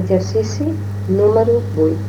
Exercício número 8